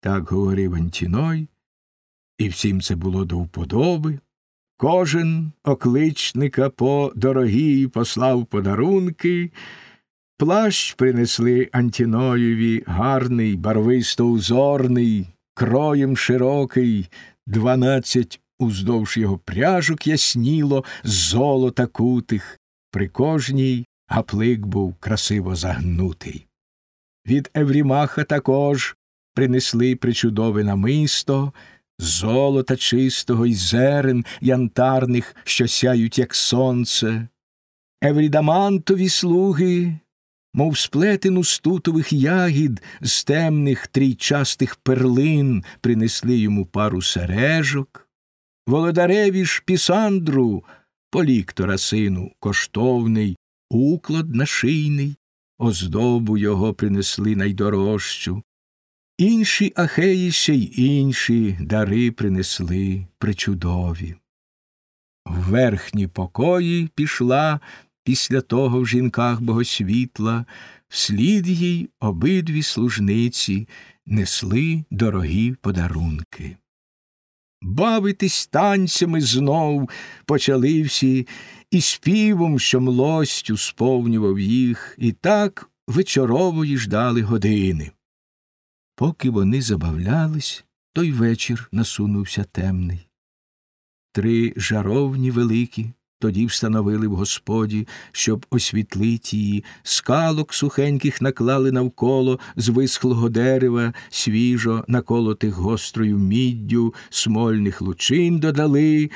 Так говорив Антіной, і всім це було до вподоби. Кожен окличника по дорогій послав подарунки, плащ принесли Антіноєві гарний, барвисто узорний, кроєм широкий, дванадцять уздовж його пряжок ясніло золота кутих, при кожній гаплик був красиво загнутий. Від Еврімаха також принесли причудове намисто, золота чистого й зерен янтарних, що сяють, як сонце. Еврідамантові слуги, мов сплетену стутових ягід з темних трійчастих перлин принесли йому пару сережок. Володареві ж Пісандру, поліктора сину, коштовний, уклад нашийний, оздобу його принесли найдорожчу. Інші ахеї ще й інші дари принесли причудові. В верхні покої пішла після того в жінках богосвітла, вслід їй обидві служниці несли дорогі подарунки. Бавитись танцями знов почали всі, і співом, що млостю сповнював їх, і так вечорової ждали години. Поки вони забавлялись, той вечір насунувся темний. Три жаровні великі тоді встановили в господі, щоб освітлить її, скалок сухеньких наклали навколо з висхлого дерева, свіжо наколотих гострою міддю, смольних лучин додали,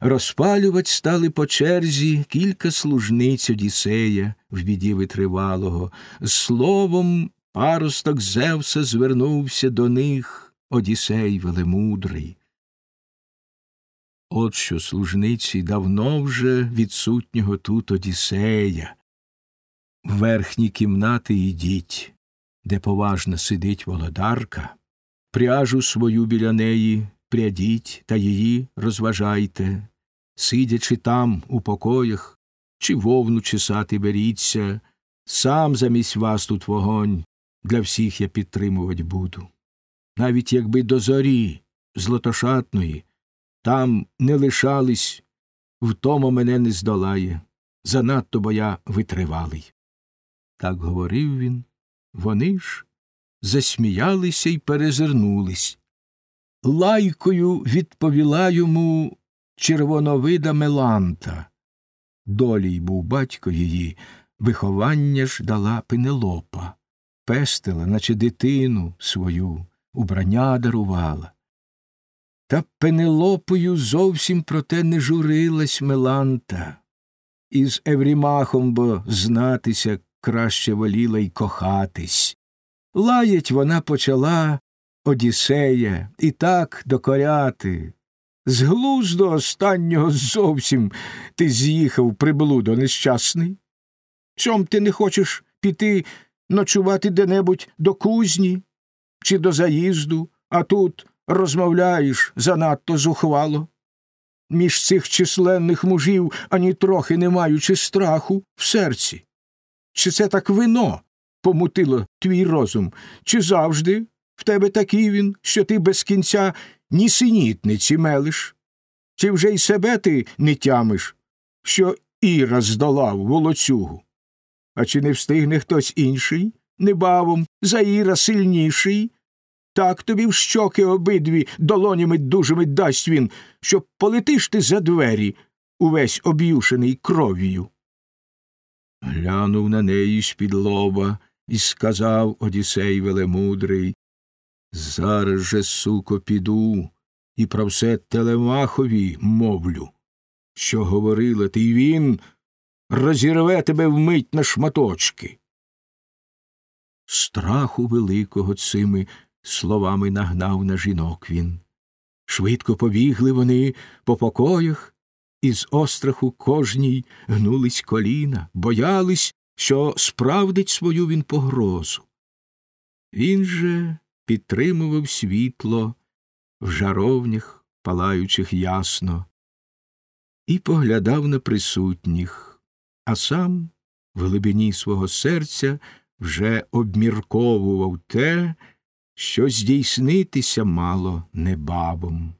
розпалювать стали по черзі кілька служниць Одіссея в біді витривалого. Словом, паросток Зевса звернувся до них, Одіссей велемудрий. От що служниці давно вже відсутнього тут Одіссея. В верхні кімнати йдіть, де поважно сидить володарка, пряжу свою біля неї прядіть та її розважайте, сидячи там, у покоях, чи вовну чесати беріться, сам замість вас тут вогонь, для всіх я підтримувати буду. Навіть якби до зорі злотошатної. Там не лишались, втома мене не здолає, занадто бо я витривалий. Так говорив він. Вони ж засміялися й перезирнулись. Лайкою відповіла йому червоновида Меланта. Долій був батько її, виховання ж дала Пенелопа, пестила, наче дитину свою, убрання дарувала. Та Пенелопою зовсім про те не журилась Меланта, із Еврімахом бо знатися краще воліла й кохатись. Лаять вона почала Одіссея і так докоряти. З глузду останнього зовсім ти з'їхав приблудо нещасний. Чом ти не хочеш піти ночувати де-небудь до кузні чи до заїзду, а тут розмовляєш занадто зухвало. Між цих численних мужів ані трохи не маючи страху в серці. Чи це так вино помутило твій розум, чи завжди в тебе такий він, що ти без кінця ні синітниці мелиш, чи вже й себе ти не тямиш, що Іра здолав волоцюгу? А чи не встигне хтось інший, небавом за Іра сильніший, так тобі в щоки обидві долонями дужими дасть він, щоб полетиш ти за двері, увесь об'юшений кров'ю. Глянув на неї з під лоба і сказав Одісей велемудрий Зараз же, суко, піду і про все Телемахові мовлю. Що говорила ти, він розірве тебе вмить на шматочки. Страху великого цими словами нагнав на жінок він. Швидко побігли вони по покоях, і з остраху кожній гнулись коліна, боялись, що справдить свою він погрозу. Він же підтримував світло в жаровнях, палаючих ясно, і поглядав на присутніх, а сам в глибині свого серця вже обмірковував те, що здійснитися мало небабом.